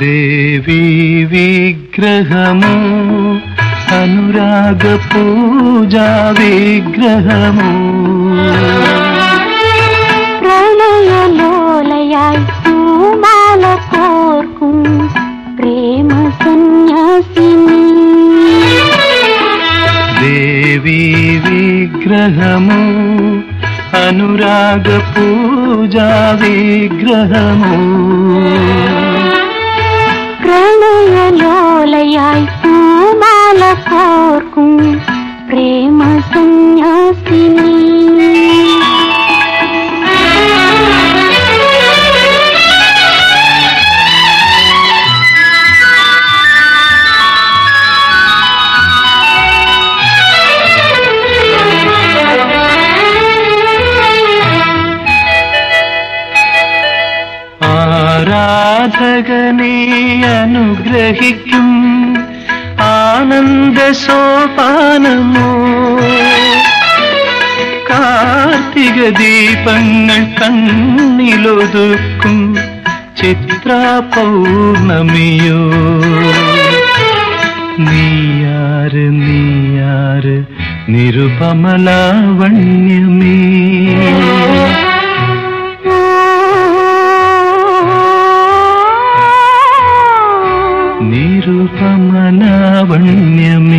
దేవి విగ్రహము అనురాగ పూజా విగ్రహము. ప్రళయలోలయాయి పూమాల కోర్కు ప్రేమ సన్యాసిని. దేవీ విగ్రహము అనురాగ పూజా విగ్రహము. പ്രേമ സന്യാസിനി. ആരാധകനെ അനുഗ്രഹിക്കും. ആനന്ദ സോപാനമോ കാർത്തിക ദീപങ്ങൾ കണ്ണിലൊതുക്കും ചിത്ര പൗർണമിയോ നീയാറ് നീയാറ് നിരുപമലാവണ്യമേ നിരുപമ മനസ്സിൽ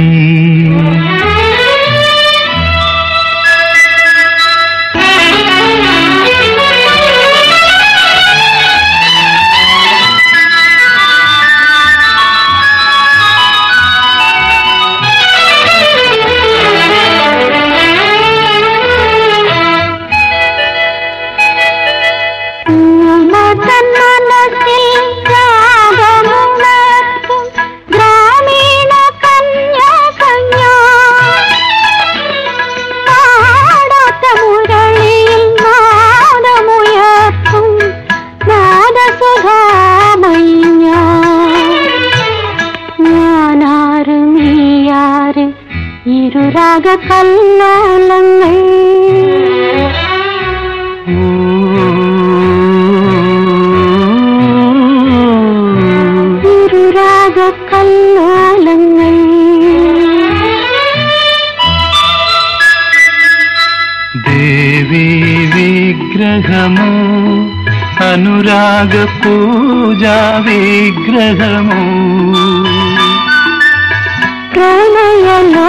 ഇരുരാഗ കല്ലോലങ്ങൾ ഇരുരാഗ കല്ലോലങ്ങൾ దేవి విగ్రహము అనురాగ పూజా విగ్రహము ప్రణయలో